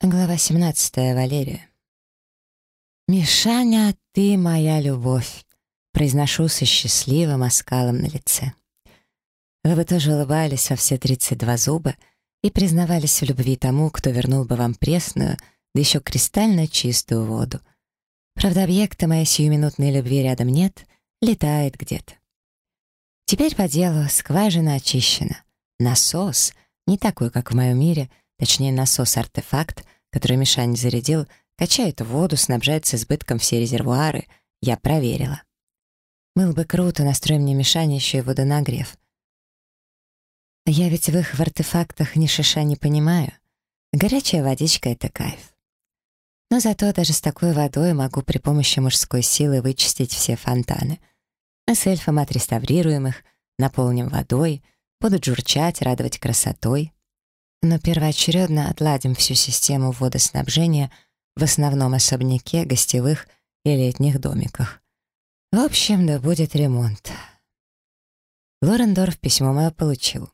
Глава 17. Валерия. «Мишаня, ты моя любовь», — произношу со счастливым оскалом на лице. Вы бы тоже улыбались во все 32 зуба и признавались в любви тому, кто вернул бы вам пресную, да еще кристально чистую воду. Правда, объекта моей сиюминутной любви рядом нет, летает где-то. Теперь по делу скважина очищена. Насос, не такой, как в моем мире — Точнее, насос-артефакт, который Мишань зарядил, качает воду, снабжает с избытком все резервуары. Я проверила. Был бы круто, настрой мне Мишань еще и водонагрев. Я ведь в их в артефактах ни шиша не понимаю. Горячая водичка — это кайф. Но зато даже с такой водой могу при помощи мужской силы вычистить все фонтаны. Мы с эльфом отреставрируем их, наполним водой, будут журчать, радовать красотой но первоочередно отладим всю систему водоснабжения в основном особняке, гостевых и летних домиках. В общем, да будет ремонт. Лорендорф письмо мое получил.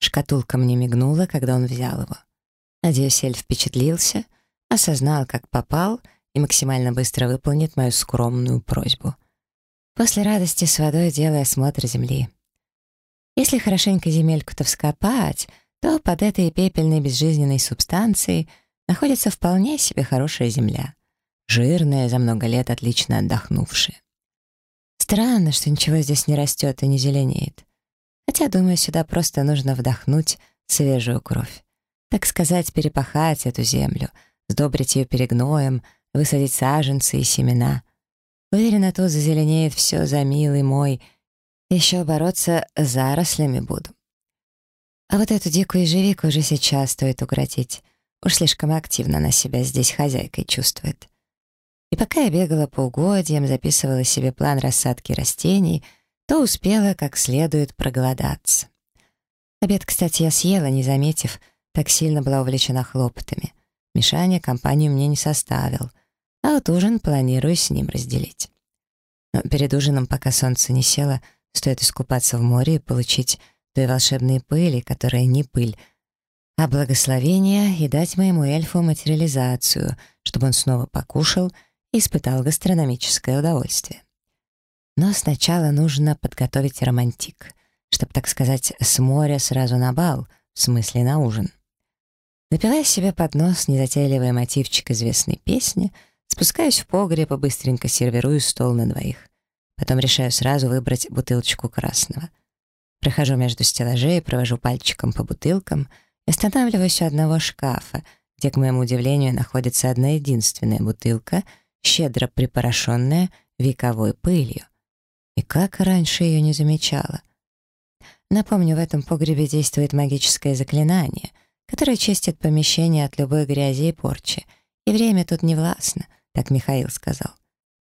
Шкатулка мне мигнула, когда он взял его. Надеюсь, Эль впечатлился, осознал, как попал, и максимально быстро выполнит мою скромную просьбу. После радости с водой делая осмотр земли. Если хорошенько земельку-то вскопать — то под этой пепельной безжизненной субстанцией находится вполне себе хорошая земля, жирная, за много лет отлично отдохнувшая. Странно, что ничего здесь не растет и не зеленеет. Хотя, думаю, сюда просто нужно вдохнуть свежую кровь. Так сказать, перепахать эту землю, сдобрить ее перегноем, высадить саженцы и семена. Уверена, тут зазеленеет все за милый мой. Еще бороться с зарослями буду. А вот эту дикую ежевику уже сейчас стоит укротить. Уж слишком активно она себя здесь хозяйкой чувствует. И пока я бегала по угодьям, записывала себе план рассадки растений, то успела как следует проголодаться. Обед, кстати, я съела, не заметив, так сильно была увлечена хлопотами. Мишаня компанию мне не составил, а вот ужин планирую с ним разделить. Но перед ужином, пока солнце не село, стоит искупаться в море и получить той волшебной пыли, которая не пыль, а благословение и дать моему эльфу материализацию, чтобы он снова покушал и испытал гастрономическое удовольствие. Но сначала нужно подготовить романтик, чтобы, так сказать, с моря сразу на бал, в смысле на ужин. Напивая себе под нос незатейливый мотивчик известной песни, спускаюсь в погреб и быстренько сервирую стол на двоих. Потом решаю сразу выбрать бутылочку красного — Прохожу между стеллажей, провожу пальчиком по бутылкам и останавливаюсь у одного шкафа, где, к моему удивлению, находится одна единственная бутылка, щедро припорошенная вековой пылью. И как раньше ее не замечала. Напомню, в этом погребе действует магическое заклинание, которое чистит помещение от любой грязи и порчи, и время тут не властно, так Михаил сказал.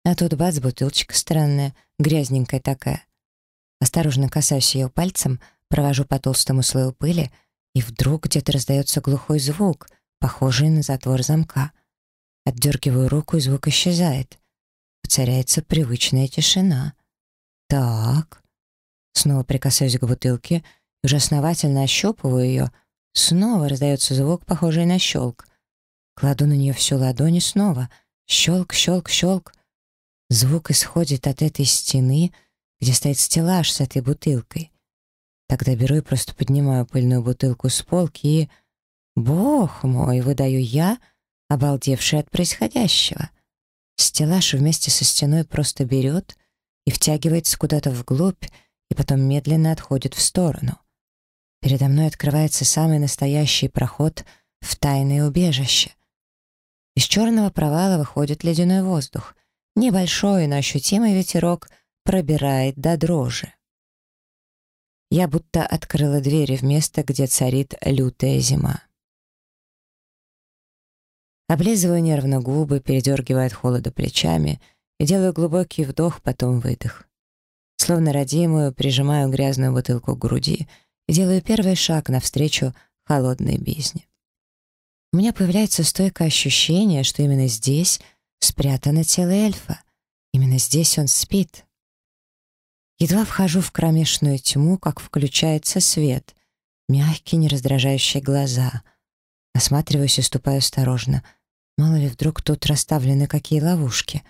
А тут бац, бутылочка странная, грязненькая такая. Осторожно касаюсь ее пальцем, провожу по толстому слою пыли, и вдруг где-то раздается глухой звук, похожий на затвор замка. Отдергиваю руку, и звук исчезает. Воцаряется привычная тишина. Так. Снова прикасаюсь к бутылке, уже основательно ощупываю ее. Снова раздается звук, похожий на щелк. Кладу на нее всю ладонь и снова. Щелк, щелк, щелк. Звук исходит от этой стены — где стоит стеллаж с этой бутылкой. Тогда беру и просто поднимаю пыльную бутылку с полки и... Бог мой, выдаю я, обалдевший от происходящего. Стеллаж вместе со стеной просто берет и втягивается куда-то вглубь, и потом медленно отходит в сторону. Передо мной открывается самый настоящий проход в тайное убежище. Из черного провала выходит ледяной воздух. Небольшой, но ощутимый ветерок — пробирает до дрожи. Я будто открыла двери в место, где царит лютая зима. Облизываю нервно губы, передергивая от холода плечами и делаю глубокий вдох, потом выдох. Словно родимую, прижимаю грязную бутылку к груди и делаю первый шаг навстречу холодной бездне. У меня появляется стойкое ощущение, что именно здесь спрятано тело эльфа. Именно здесь он спит. Едва вхожу в кромешную тьму, как включается свет. Мягкие, нераздражающие глаза. Осматриваюсь и ступаю осторожно. Мало ли, вдруг тут расставлены какие ловушки.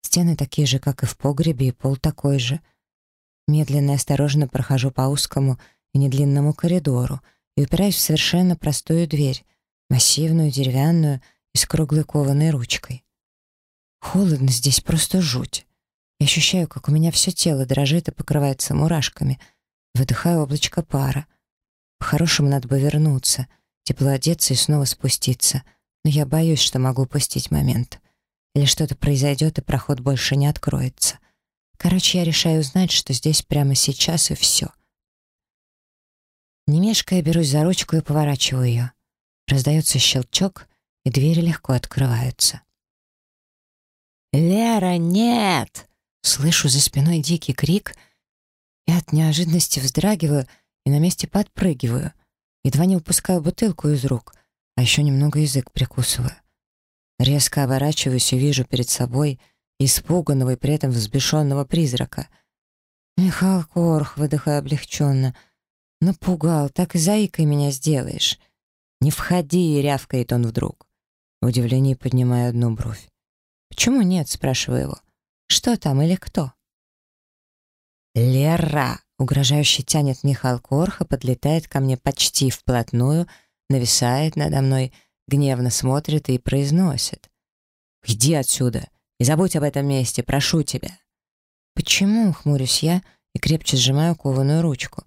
Стены такие же, как и в погребе, и пол такой же. Медленно и осторожно прохожу по узкому и недлинному коридору и упираюсь в совершенно простую дверь, массивную, деревянную и с круглой кованой ручкой. Холодно здесь, просто жуть. Я ощущаю, как у меня все тело дрожит и покрывается мурашками. Выдыхаю облачко пара. По-хорошему надо бы вернуться, тепло одеться и снова спуститься. Но я боюсь, что могу упустить момент. Или что-то произойдет, и проход больше не откроется. Короче, я решаю узнать, что здесь прямо сейчас, и все. Не мешкая, берусь за ручку и поворачиваю ее. Раздается щелчок, и двери легко открываются. «Лера, нет!» Слышу за спиной дикий крик и от неожиданности вздрагиваю и на месте подпрыгиваю. Едва не упускаю бутылку из рук, а еще немного язык прикусываю. Резко оборачиваюсь и вижу перед собой испуганного и при этом взбешенного призрака. «Михаил Корх», — выдыхая облегченно, — «напугал, так и заикой меня сделаешь». «Не входи!» — рявкает он вдруг. В удивлении поднимаю одну бровь. «Почему нет?» — спрашиваю его. Что там или кто?» «Лера!» — угрожающе тянет Михаил Корха, подлетает ко мне почти вплотную, нависает надо мной, гневно смотрит и произносит. «Иди отсюда и забудь об этом месте, прошу тебя». «Почему?» — хмурюсь я и крепче сжимаю кованую ручку.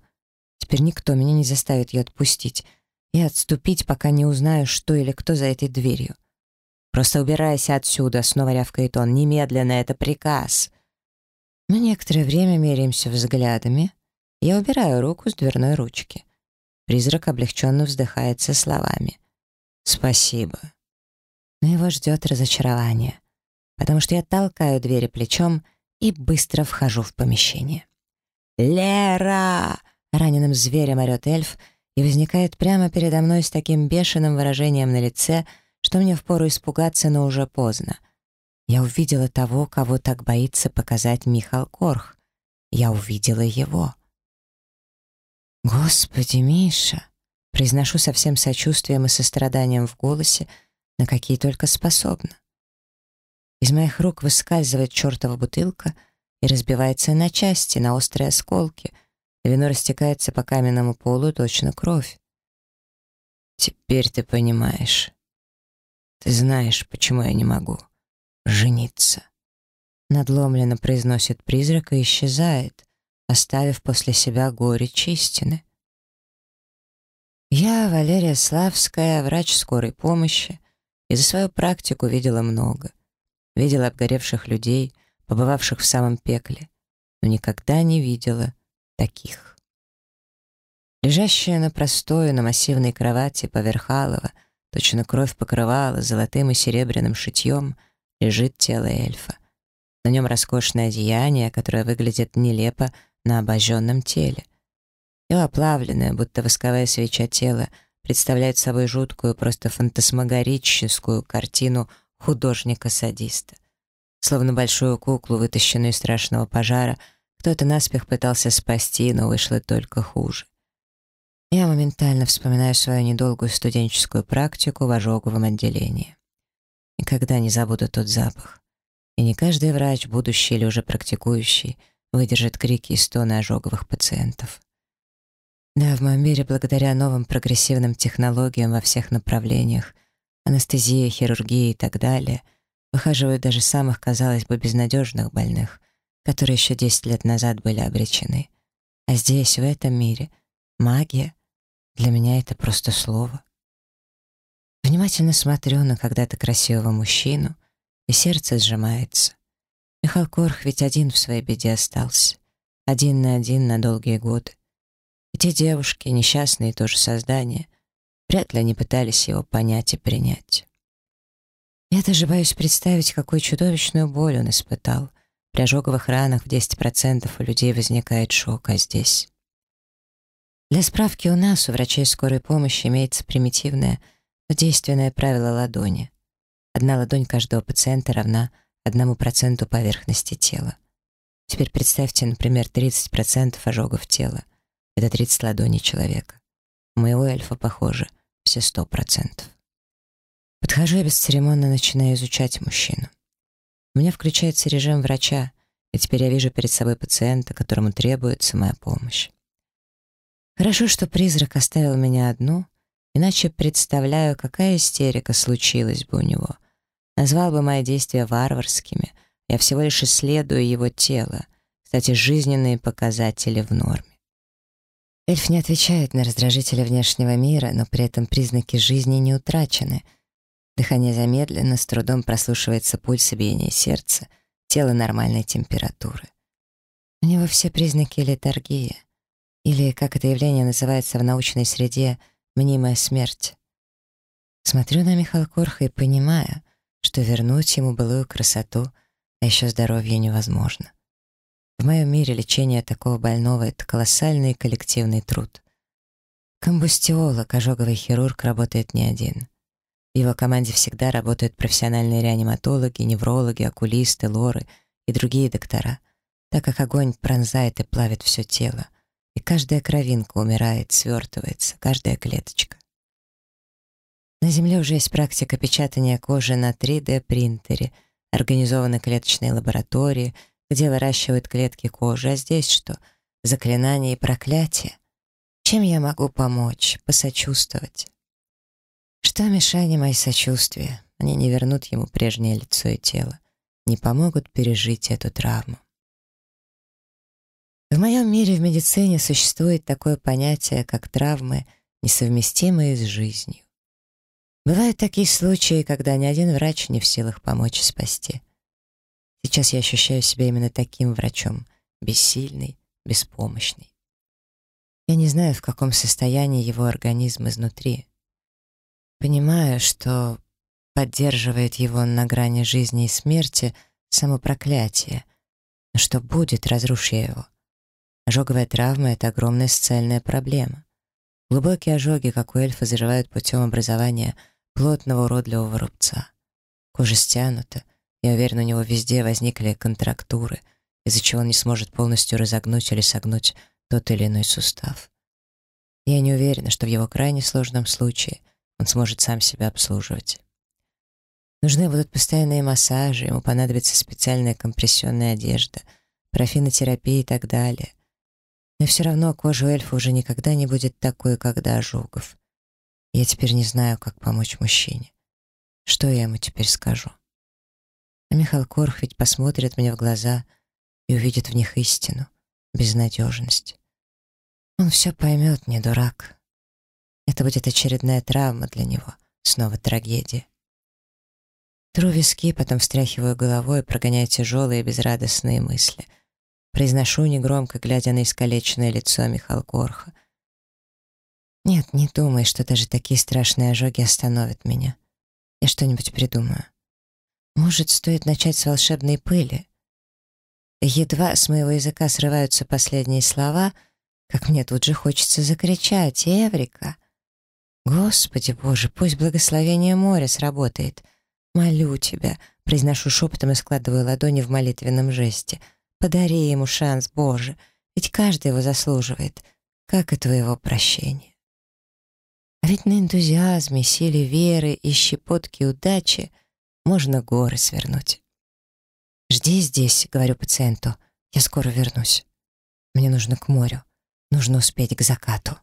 Теперь никто меня не заставит ее отпустить и отступить, пока не узнаю, что или кто за этой дверью. «Просто убирайся отсюда», — снова рявкает он. «Немедленно, это приказ». Мы некоторое время меряемся взглядами. Я убираю руку с дверной ручки. Призрак облегченно вздыхает со словами. «Спасибо». Но его ждет разочарование, потому что я толкаю двери плечом и быстро вхожу в помещение. «Лера!» — раненым зверем орет эльф и возникает прямо передо мной с таким бешеным выражением на лице — что мне впору испугаться, но уже поздно. Я увидела того, кого так боится показать Михал Корх. Я увидела его. «Господи, Миша!» Произношу со всем сочувствием и состраданием в голосе, на какие только способна. Из моих рук выскальзывает чертова бутылка и разбивается на части, на острые осколки. Вино растекается по каменному полу, точно кровь. «Теперь ты понимаешь», ты знаешь, почему я не могу жениться. Надломленно произносит призрак и исчезает, оставив после себя горечь истины. Я, Валерия Славская, врач скорой помощи, и за свою практику видела много. Видела обгоревших людей, побывавших в самом пекле, но никогда не видела таких. Лежащая на простой, на массивной кровати поверхалова — Точно кровь покрывала золотым и серебряным шитьем, лежит тело эльфа. На нем роскошное одеяние, которое выглядит нелепо на обожженном теле. Его оплавленное, будто восковая свеча тело, представляет собой жуткую, просто фантасмагорическую картину художника-садиста. Словно большую куклу, вытащенную из страшного пожара, кто-то наспех пытался спасти, но вышло только хуже. Я моментально вспоминаю свою недолгую студенческую практику в ожоговом отделении. Никогда не забуду тот запах. И не каждый врач, будущий или уже практикующий, выдержит крики и стоны ожоговых пациентов. Да, в моем мире, благодаря новым прогрессивным технологиям во всех направлениях, анестезия, хирургия и так далее, выхаживают даже самых, казалось бы, безнадежных больных, которые еще 10 лет назад были обречены. А здесь, в этом мире, магия — для меня это просто слово. Внимательно смотрю на когда-то красивого мужчину, и сердце сжимается. Михаил Корх ведь один в своей беде остался. Один на один на долгие годы. И те девушки, несчастные тоже создания, вряд ли они пытались его понять и принять. Я даже боюсь представить, какую чудовищную боль он испытал. При ожоговых ранах в 10% у людей возникает шок, а здесь... Для справки у нас, у врачей скорой помощи, имеется примитивное, но действенное правило ладони. Одна ладонь каждого пациента равна одному проценту поверхности тела. Теперь представьте, например, 30% ожогов тела. Это 30 ладоней человека. У моего эльфа, похоже, все сто процентов. Подхожу и бесцеремонно начинаю изучать мужчину. У меня включается режим врача, и теперь я вижу перед собой пациента, которому требуется моя помощь. Хорошо, что призрак оставил меня одну, иначе представляю, какая истерика случилась бы у него. Назвал бы мои действия варварскими, я всего лишь исследую его тело, кстати, жизненные показатели в норме. Эльф не отвечает на раздражители внешнего мира, но при этом признаки жизни не утрачены — Дыхание замедленно, с трудом прослушивается пульс и биение сердца, тело нормальной температуры. У него все признаки летаргии, или, как это явление называется в научной среде, мнимая смерть. Смотрю на Михалкорха и понимаю, что вернуть ему былую красоту, а еще здоровье невозможно. В моем мире лечение такого больного — это колоссальный коллективный труд. Комбустиолог, ожоговый хирург работает не один. В его команде всегда работают профессиональные реаниматологи, неврологи, окулисты, лоры и другие доктора, так как огонь пронзает и плавит все тело, и каждая кровинка умирает, свертывается, каждая клеточка. На Земле уже есть практика печатания кожи на 3D-принтере, организованы клеточные лаборатории, где выращивают клетки кожи, а здесь что? Заклинание и проклятие. Чем я могу помочь, посочувствовать? Что Мишане мои сочувствия? Они не вернут ему прежнее лицо и тело, не помогут пережить эту травму. В моем мире в медицине существует такое понятие, как травмы, несовместимые с жизнью. Бывают такие случаи, когда ни один врач не в силах помочь и спасти. Сейчас я ощущаю себя именно таким врачом, бессильный, беспомощный. Я не знаю, в каком состоянии его организм изнутри. Понимаю, что поддерживает его на грани жизни и смерти само проклятие. Но что будет, разруши его? Ожоговая травма — это огромная социальная проблема. Глубокие ожоги, как у эльфа, заживают путем образования плотного уродливого рубца. Кожа стянута, я уверен, у него везде возникли контрактуры, из-за чего он не сможет полностью разогнуть или согнуть тот или иной сустав. Я не уверена, что в его крайне сложном случае он сможет сам себя обслуживать. Нужны будут постоянные массажи, ему понадобится специальная компрессионная одежда, профинотерапия и так далее. Но все равно кожа эльфа уже никогда не будет такой, как до ожогов. Я теперь не знаю, как помочь мужчине. Что я ему теперь скажу? А Михаил Корх ведь посмотрит мне в глаза и увидит в них истину, безнадежность. Он все поймет, не дурак. Это будет очередная травма для него, снова трагедия. Тру виски, потом встряхиваю головой, прогоняя тяжелые безрадостные мысли. Произношу негромко, глядя на искалеченное лицо Михаила Корха. Нет, не думай, что даже такие страшные ожоги остановят меня. Я что-нибудь придумаю. Может, стоит начать с волшебной пыли? Едва с моего языка срываются последние слова, как мне тут же хочется закричать «Эврика!» Господи Боже, пусть благословение моря сработает. Молю тебя, произношу шепотом и складываю ладони в молитвенном жесте. Подари ему шанс, Боже, ведь каждый его заслуживает, как и твоего прощения. А ведь на энтузиазме, силе веры и щепотке удачи можно горы свернуть. «Жди здесь», — говорю пациенту, — «я скоро вернусь. Мне нужно к морю, нужно успеть к закату».